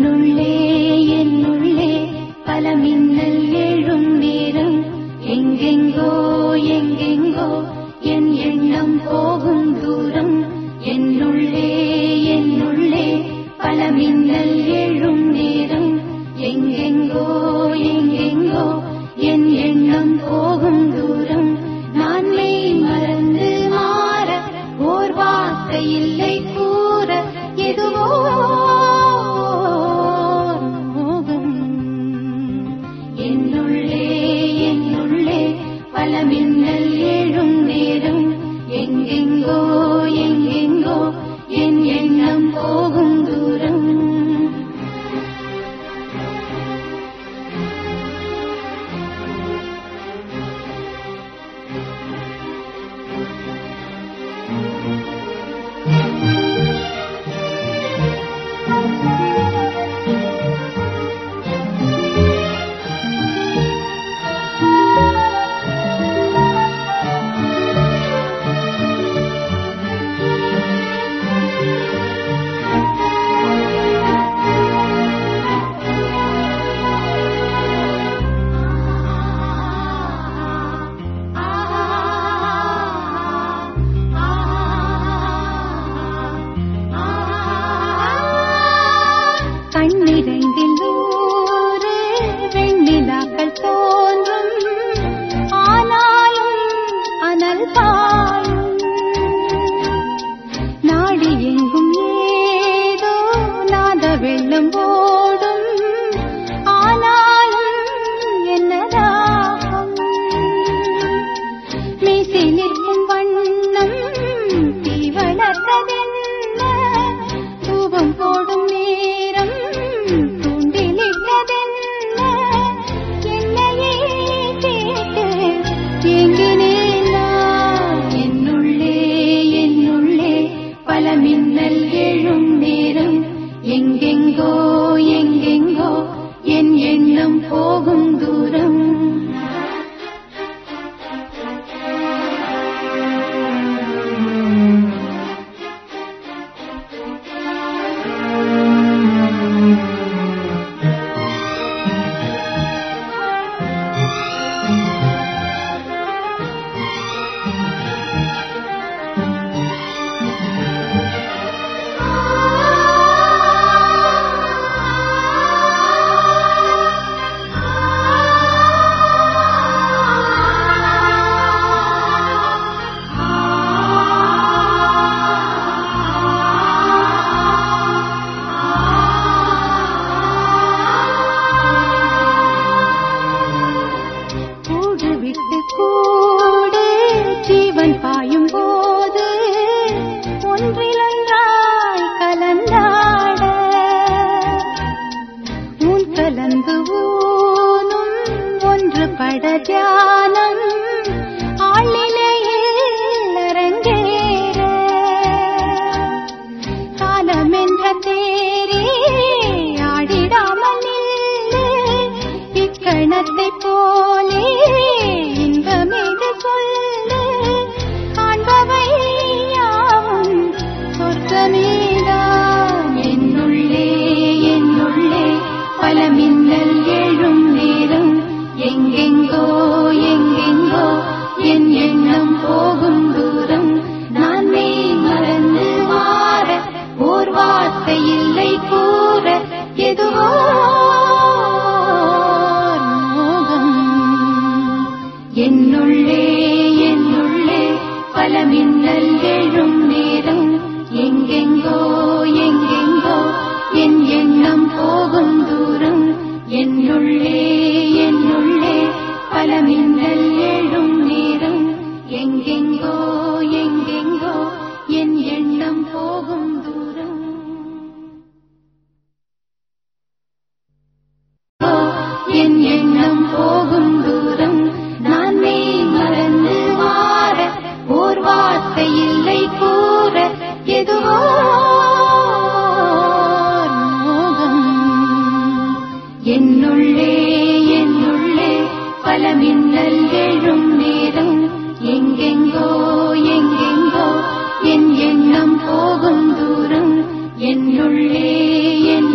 என்னுள்ளே என்னுள்ளே பல மின்னல் எழும் நேரம். எங்கெங்கோ எங்கெங்கோ என் எண்ணம் போகும் தூரம். என்னுள்ளே என்னுள்ளே பல மின்னல் எழும் நேரம். எங்கெங்கோ எங்கெங்கோ என் எண்ணம் போகும் தூரம். நான் மெய் மறந்து மாற ஓர் வார்த்தை இல்லை கூற எதுவோ தோன்றும். ஆனாலும் அனல் பாயும் மின்னல் எழும் நேரம் எங்கெங்கோ எங்கெங்கோ என் எண்ணம் போகும் தூரம். உன் ஊனும் ஒன்று பட தியானம் ஆளிலையில் அரங்கேற. காலம் என்ற தேரே ஆடிடாமல் இக்கணத்தை போ பல மின்னல் எழும் நேரம். எங்கெங்கோ எங்கெங்கோ என் எண்ணம் போகும் தூரம். என்னுள்ளே என்னுள்ளே பல மின்னல் எழும் பல மின்னல் எழும் நேரம் எங்கெங்கோ எங்கெங்கோ என் எண்ணம் போகும் தூரம் என்னுள்ளே என்